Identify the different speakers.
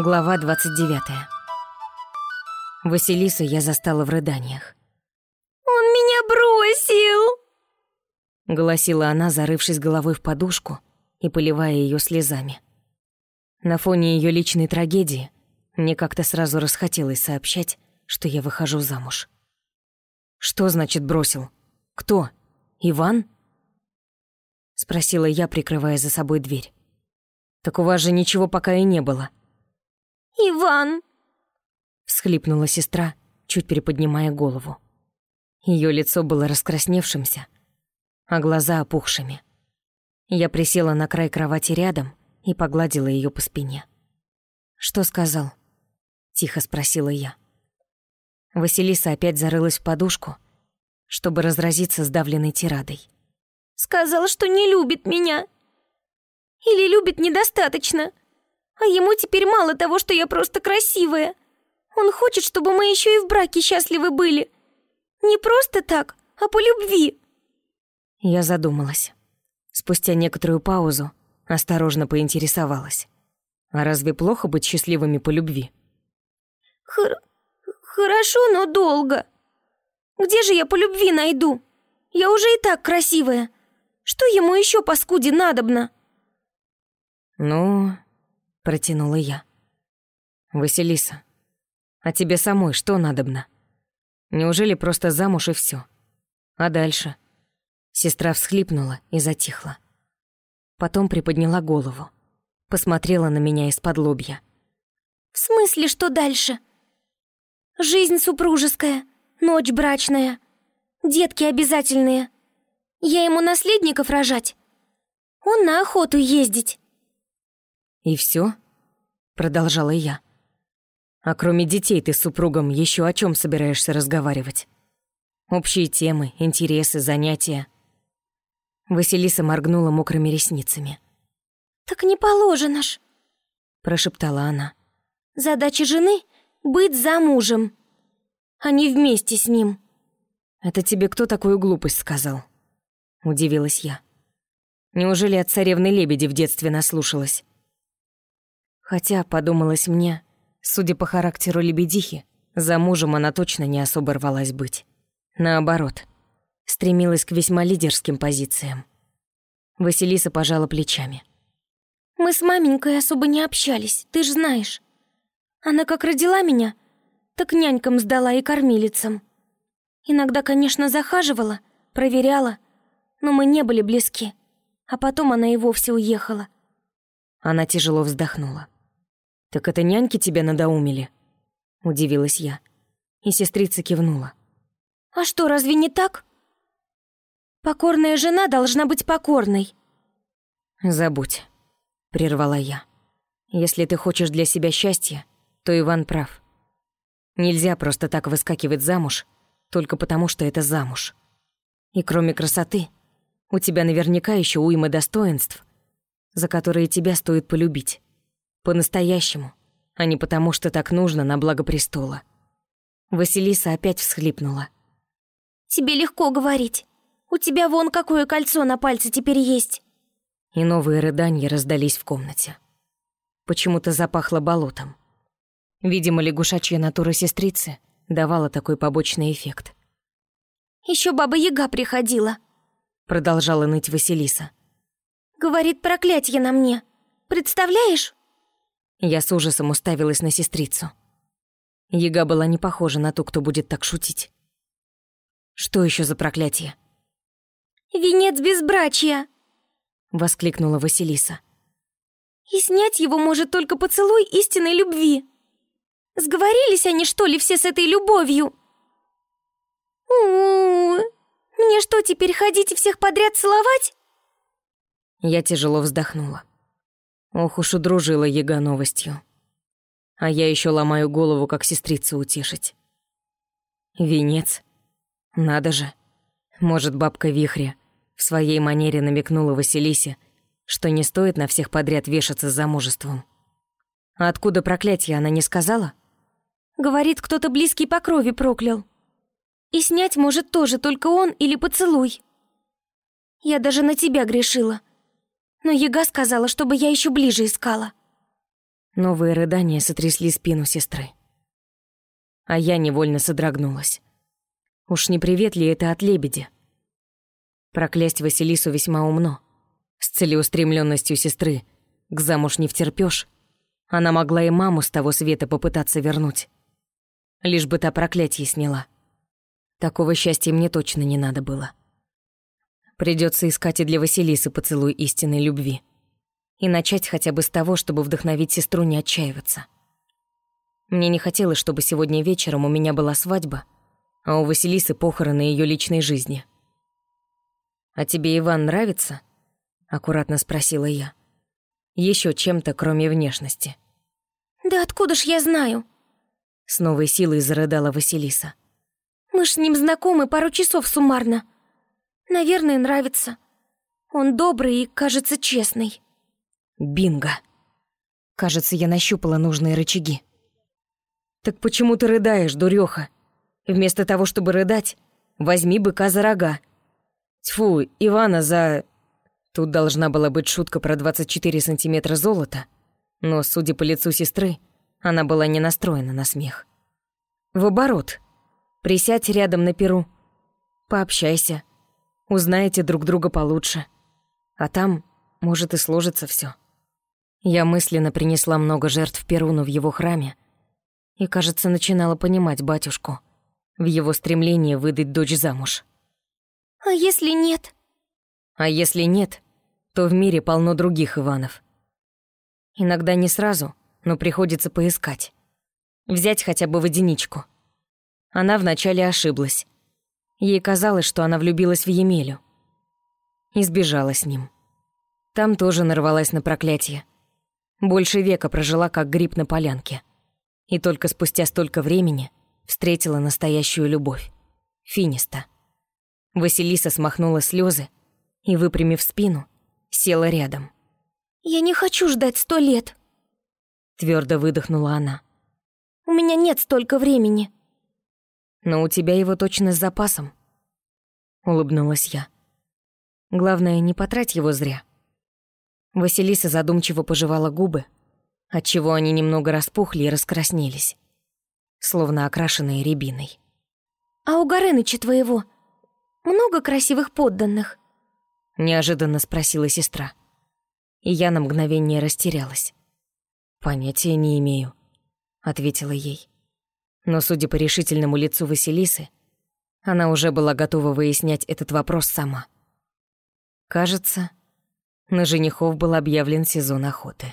Speaker 1: Глава 29. Василису я застала в рыданиях.
Speaker 2: «Он меня бросил!»
Speaker 1: Голосила она, зарывшись головой в подушку и поливая ее слезами. На фоне ее личной трагедии мне как-то сразу расхотелось сообщать, что я выхожу замуж. «Что значит бросил? Кто? Иван?» Спросила я, прикрывая за собой дверь. «Так у вас же ничего пока и не было».
Speaker 2: «Иван!»
Speaker 1: Всхлипнула сестра, чуть приподнимая голову. Ее лицо было раскрасневшимся, а глаза опухшими. Я присела на край кровати рядом и погладила ее по спине. «Что сказал?» — тихо спросила я. Василиса опять зарылась в подушку, чтобы разразиться сдавленной тирадой.
Speaker 2: «Сказал, что не любит меня. Или любит недостаточно. А ему теперь мало того, что я просто красивая. Он хочет, чтобы мы еще и в браке счастливы были. Не просто так, а по любви».
Speaker 1: Я задумалась. Спустя некоторую паузу осторожно поинтересовалась. «А разве плохо быть счастливыми по любви?»
Speaker 2: Хор «Хорошо, но долго. Где же я по любви найду? Я уже и так красивая. Что ему еще, паскуде, надобно?»
Speaker 1: «Ну, протянула я. «Василиса, а тебе самой что надобно? Неужели просто замуж и все? А дальше?» Сестра всхлипнула и затихла. Потом приподняла голову, посмотрела на меня из-под лобья.
Speaker 2: «В смысле, что дальше? Жизнь супружеская, ночь брачная, детки обязательные. Я ему наследников рожать? Он на охоту ездить.
Speaker 1: «И все? продолжала я. «А кроме детей ты с супругом еще о чем собираешься разговаривать? Общие темы, интересы, занятия?» Василиса моргнула мокрыми ресницами.
Speaker 2: «Так не положено ж», —
Speaker 1: прошептала она.
Speaker 2: «Задача жены — быть замужем, а не вместе с ним».
Speaker 1: «Это тебе кто такую глупость сказал?» — удивилась я. «Неужели от царевны Лебеди в детстве наслушалась?» Хотя, подумалось мне, судя по характеру лебедихи, за мужем она точно не особо рвалась быть. Наоборот, стремилась к весьма лидерским позициям. Василиса пожала плечами.
Speaker 2: «Мы с маменькой особо не общались, ты ж знаешь. Она как родила меня, так нянькам сдала и кормилицам. Иногда, конечно, захаживала, проверяла, но мы не были близки. А потом она и вовсе уехала».
Speaker 1: Она тяжело вздохнула. «Так это няньки тебя надоумили?» Удивилась я. И сестрица кивнула.
Speaker 2: «А что, разве не так? Покорная жена должна быть покорной».
Speaker 1: «Забудь», — прервала я. «Если ты хочешь для себя счастья, то Иван прав. Нельзя просто так выскакивать замуж, только потому что это замуж. И кроме красоты, у тебя наверняка еще уйма достоинств, за которые тебя стоит полюбить. По-настоящему, а не потому, что так нужно на благо престола. Василиса опять всхлипнула.
Speaker 2: «Тебе легко говорить. У тебя вон какое кольцо на пальце теперь есть».
Speaker 1: И новые рыдания раздались в комнате. Почему-то запахло болотом. Видимо, лягушачья натура сестрицы давала такой побочный эффект.
Speaker 2: Еще баба Яга приходила», —
Speaker 1: продолжала ныть Василиса.
Speaker 2: «Говорит проклятье на мне. Представляешь?»
Speaker 1: Я с ужасом уставилась на сестрицу. Яга была не похожа на ту, кто будет так шутить. Что еще за проклятие?
Speaker 2: «Венец безбрачия!»
Speaker 1: — воскликнула Василиса.
Speaker 2: «И снять его может только поцелуй истинной любви. Сговорились они, что ли, все с этой любовью?» у, -у, -у. Мне что, теперь ходить и всех подряд целовать?»
Speaker 1: Я тяжело вздохнула. Ох уж удружила яга новостью. А я еще ломаю голову, как сестрицу утешить. Венец? Надо же. Может, бабка Вихря в своей манере намекнула Василисе, что не стоит на всех подряд вешаться замужеством. А откуда проклятие она не сказала?
Speaker 2: Говорит, кто-то близкий по крови проклял. И снять может тоже только он или поцелуй. Я даже на тебя грешила но Яга сказала, чтобы я еще ближе искала.
Speaker 1: Новые рыдания сотрясли спину сестры. А я невольно содрогнулась. Уж не привет ли это от лебедя? Проклясть Василису весьма умно. С целеустремленностью сестры к замуж не втерпёшь. Она могла и маму с того света попытаться вернуть. Лишь бы та проклятие сняла. Такого счастья мне точно не надо было. Придется искать и для Василисы поцелуй истинной любви. И начать хотя бы с того, чтобы вдохновить сестру не отчаиваться. Мне не хотелось, чтобы сегодня вечером у меня была свадьба, а у Василисы похороны ее личной жизни. «А тебе Иван нравится?» — аккуратно спросила я. Еще чем-то, кроме внешности.
Speaker 2: «Да откуда ж я знаю?»
Speaker 1: С новой силой зарыдала Василиса.
Speaker 2: «Мы ж с ним знакомы пару часов суммарно. Наверное, нравится. Он добрый и, кажется, честный».
Speaker 1: Бинго. Кажется, я нащупала нужные рычаги. «Так почему ты рыдаешь, дурёха? Вместо того, чтобы рыдать, возьми быка за рога. Тьфу, Ивана за...» Тут должна была быть шутка про 24 сантиметра золота, но, судя по лицу сестры, она была не настроена на смех. В оборот. Присядь рядом на перу. Пообщайся. Узнаете друг друга получше. А там, может, и сложится все. Я мысленно принесла много жертв Перуну в его храме и, кажется, начинала понимать батюшку в его стремлении выдать дочь замуж.
Speaker 2: «А если нет?»
Speaker 1: А если нет, то в мире полно других Иванов. Иногда не сразу, но приходится поискать. Взять хотя бы водяничку. Она вначале ошиблась. Ей казалось, что она влюбилась в Емелю. И сбежала с ним. Там тоже нарвалась на проклятие. Больше века прожила как гриб на полянке. И только спустя столько времени встретила настоящую любовь. Финиста. Василиса смахнула слезы и, выпрямив спину, села рядом.
Speaker 2: «Я не хочу ждать сто лет», —
Speaker 1: твердо выдохнула она.
Speaker 2: «У меня нет столько времени».
Speaker 1: «Но у тебя его точно с запасом», — улыбнулась я. «Главное, не потрать его зря». Василиса задумчиво пожевала губы, отчего они немного распухли и раскраснелись, словно окрашенные рябиной.
Speaker 2: «А у Горыныча твоего много красивых подданных?»
Speaker 1: неожиданно спросила сестра. И я на мгновение растерялась. Понятия не имею, ответила ей. Но судя по решительному лицу Василисы, она уже была готова выяснять этот вопрос сама. Кажется, на женихов был объявлен сезон охоты.